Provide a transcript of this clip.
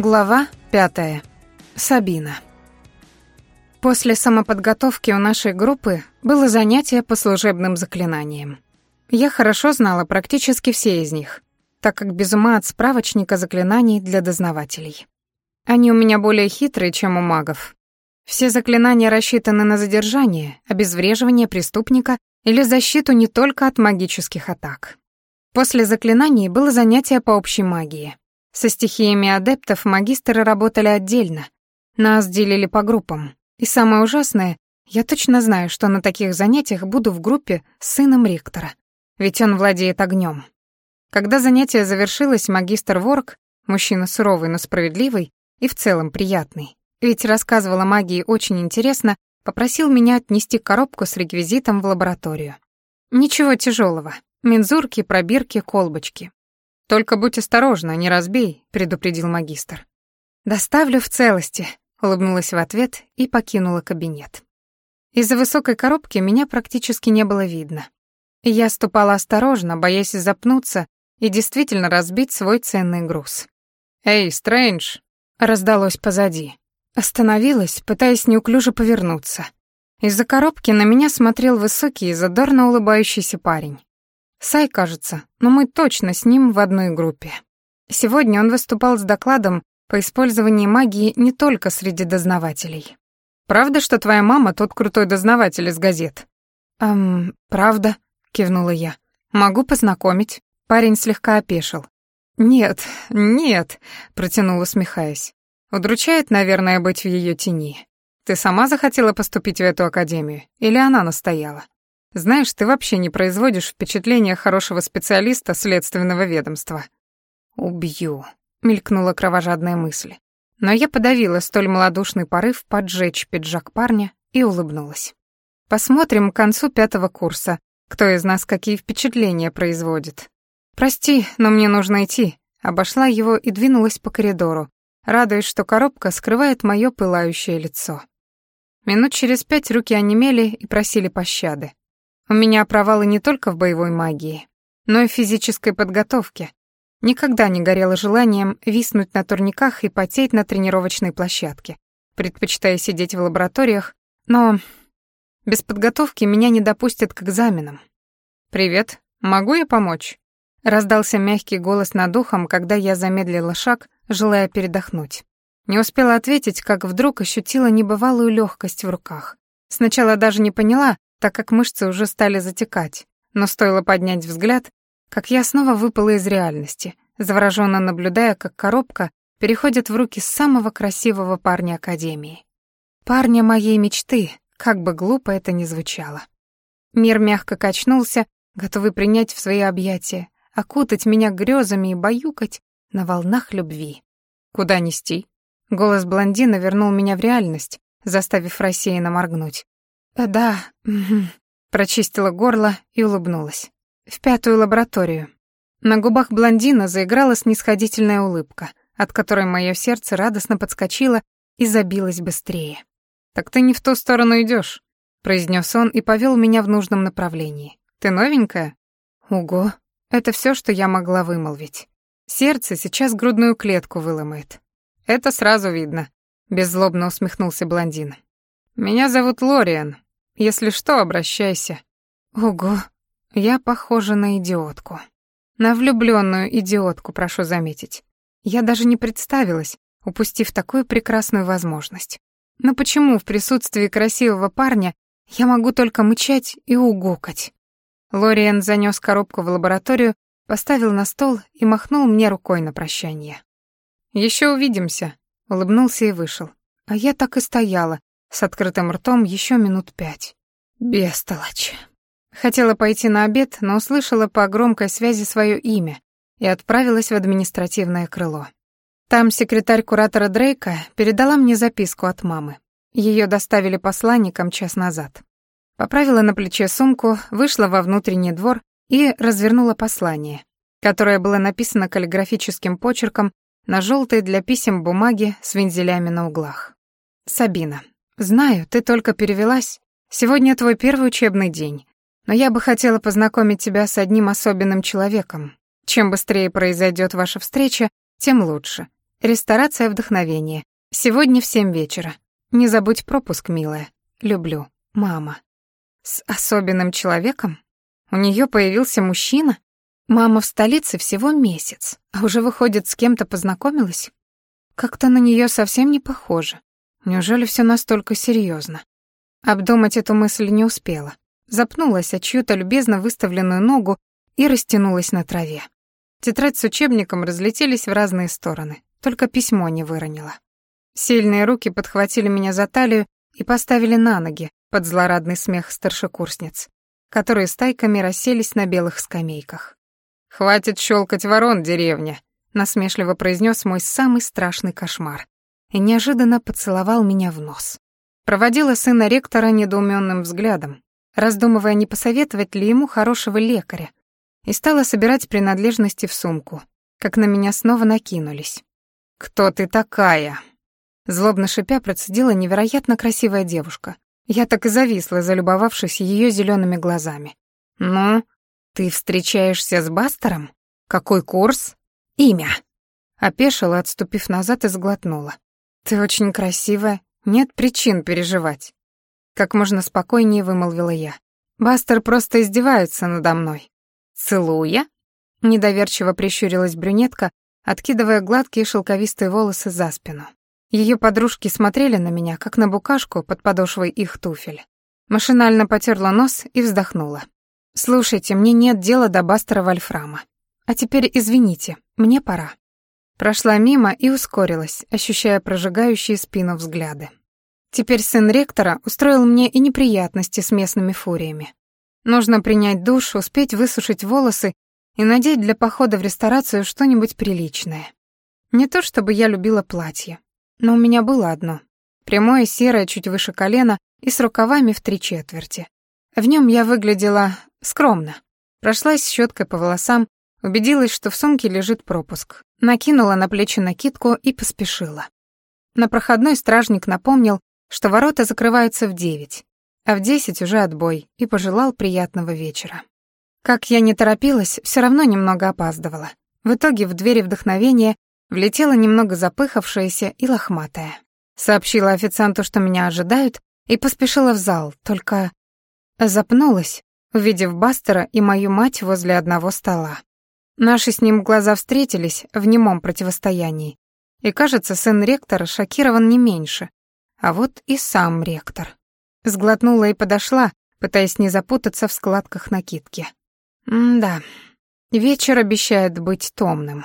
Глава пятая. Сабина. После самоподготовки у нашей группы было занятие по служебным заклинаниям. Я хорошо знала практически все из них, так как без ума от справочника заклинаний для дознавателей. Они у меня более хитрые, чем у магов. Все заклинания рассчитаны на задержание, обезвреживание преступника или защиту не только от магических атак. После заклинаний было занятие по общей магии. Со стихиями адептов магистры работали отдельно. Нас делили по группам. И самое ужасное, я точно знаю, что на таких занятиях буду в группе с сыном ректора. Ведь он владеет огнем. Когда занятие завершилось, магистр Ворк, мужчина суровый, но справедливый и в целом приятный, ведь рассказывал о магии очень интересно, попросил меня отнести коробку с реквизитом в лабораторию. Ничего тяжелого. Мензурки, пробирки, колбочки. «Только будь осторожна, не разбей», — предупредил магистр. «Доставлю в целости», — улыбнулась в ответ и покинула кабинет. Из-за высокой коробки меня практически не было видно. Я ступала осторожно, боясь запнуться и действительно разбить свой ценный груз. «Эй, Стрэндж!» — раздалось позади. Остановилась, пытаясь неуклюже повернуться. Из-за коробки на меня смотрел высокий и задорно улыбающийся парень. Сай, кажется, но мы точно с ним в одной группе. Сегодня он выступал с докладом по использованию магии не только среди дознавателей. «Правда, что твоя мама тот крутой дознаватель из газет?» «Эм, правда», — кивнула я. «Могу познакомить». Парень слегка опешил. «Нет, нет», — протянул, усмехаясь. «Удручает, наверное, быть в ее тени. Ты сама захотела поступить в эту академию, или она настояла?» Знаешь, ты вообще не производишь впечатления хорошего специалиста следственного ведомства. Убью, мелькнула кровожадная мысль. Но я подавила столь малодушный порыв поджечь пиджак парня и улыбнулась. Посмотрим к концу пятого курса, кто из нас какие впечатления производит. Прости, но мне нужно идти. Обошла его и двинулась по коридору, радуясь, что коробка скрывает мое пылающее лицо. Минут через пять руки онемели и просили пощады. У меня провалы не только в боевой магии, но и в физической подготовке. Никогда не горело желанием виснуть на турниках и потеть на тренировочной площадке, предпочитая сидеть в лабораториях, но без подготовки меня не допустят к экзаменам. «Привет, могу я помочь?» Раздался мягкий голос над ухом, когда я замедлила шаг, желая передохнуть. Не успела ответить, как вдруг ощутила небывалую легкость в руках. Сначала даже не поняла, так как мышцы уже стали затекать, но стоило поднять взгляд, как я снова выпала из реальности, завороженно наблюдая, как коробка переходит в руки самого красивого парня Академии. Парня моей мечты, как бы глупо это ни звучало. Мир мягко качнулся, готовый принять в свои объятия, окутать меня грезами и баюкать на волнах любви. «Куда нести?» Голос блондина вернул меня в реальность, заставив рассеянно моргнуть. «Да, угу», прочистила горло и улыбнулась. «В пятую лабораторию». На губах блондина заиграла снисходительная улыбка, от которой мое сердце радостно подскочило и забилось быстрее. «Так ты не в ту сторону идешь, произнес он и повел меня в нужном направлении. «Ты новенькая?» «Ого, это все, что я могла вымолвить. Сердце сейчас грудную клетку выломает». «Это сразу видно», — беззлобно усмехнулся блондин. «Меня зовут Лориан. Если что, обращайся». Ого, я похожа на идиотку. На влюбленную идиотку, прошу заметить. Я даже не представилась, упустив такую прекрасную возможность. Но почему в присутствии красивого парня я могу только мычать и угукать? Лориан занёс коробку в лабораторию, поставил на стол и махнул мне рукой на прощание. «Еще увидимся», — улыбнулся и вышел. А я так и стояла, с открытым ртом еще минут пять. Бестолочь. Хотела пойти на обед, но услышала по громкой связи свое имя и отправилась в административное крыло. Там секретарь куратора Дрейка передала мне записку от мамы. Ее доставили посланникам час назад. Поправила на плече сумку, вышла во внутренний двор и развернула послание, которое было написано каллиграфическим почерком на желтой для писем бумаге с вензелями на углах. Сабина. «Знаю, ты только перевелась. Сегодня твой первый учебный день. Но я бы хотела познакомить тебя с одним особенным человеком. Чем быстрее произойдет ваша встреча, тем лучше. Ресторация вдохновения. Сегодня в семь вечера. Не забудь пропуск, милая. Люблю. Мама. С особенным человеком? У нее появился мужчина? Мама в столице всего месяц, а уже выходит с кем-то познакомилась? Как-то на нее совсем не похоже. Неужели все настолько серьезно? Обдумать эту мысль не успела. Запнулась о чью-то любезно выставленную ногу и растянулась на траве. Тетрадь с учебником разлетелись в разные стороны, только письмо не выронила. Сильные руки подхватили меня за талию и поставили на ноги под злорадный смех старшекурсниц, которые стайками расселись на белых скамейках. «Хватит щелкать ворон, деревня», — насмешливо произнес мой самый страшный кошмар и неожиданно поцеловал меня в нос. Проводила сына ректора недоуменным взглядом, раздумывая, не посоветовать ли ему хорошего лекаря, и стала собирать принадлежности в сумку, как на меня снова накинулись. «Кто ты такая?» Злобно шипя процедила невероятно красивая девушка. Я так и зависла, залюбовавшись ее зелеными глазами. «Ну, «Ты встречаешься с Бастером? Какой курс? Имя?» Опешила, отступив назад и сглотнула. «Ты очень красивая, нет причин переживать». Как можно спокойнее вымолвила я. «Бастер просто издевается надо мной». «Целуя?» Недоверчиво прищурилась брюнетка, откидывая гладкие шелковистые волосы за спину. Ее подружки смотрели на меня, как на букашку под подошвой их туфель. Машинально потерла нос и вздохнула. «Слушайте, мне нет дела до Бастера Вольфрама. А теперь извините, мне пора». Прошла мимо и ускорилась, ощущая прожигающие спину взгляды. Теперь сын ректора устроил мне и неприятности с местными фуриями. Нужно принять душ, успеть высушить волосы и надеть для похода в ресторацию что-нибудь приличное. Не то чтобы я любила платье, но у меня было одно. Прямое серое, чуть выше колена и с рукавами в три четверти. В нем я выглядела скромно. Прошлась щеткой по волосам, убедилась, что в сумке лежит пропуск. Накинула на плечи накидку и поспешила. На проходной стражник напомнил, что ворота закрываются в девять, а в десять уже отбой, и пожелал приятного вечера. Как я не торопилась, все равно немного опаздывала. В итоге в двери вдохновения влетела немного запыхавшаяся и лохматая. Сообщила официанту, что меня ожидают, и поспешила в зал, только Запнулась, увидев Бастера и мою мать возле одного стола. Наши с ним глаза встретились в немом противостоянии. И, кажется, сын ректора шокирован не меньше. А вот и сам ректор. Сглотнула и подошла, пытаясь не запутаться в складках накидки. М-да, вечер обещает быть томным.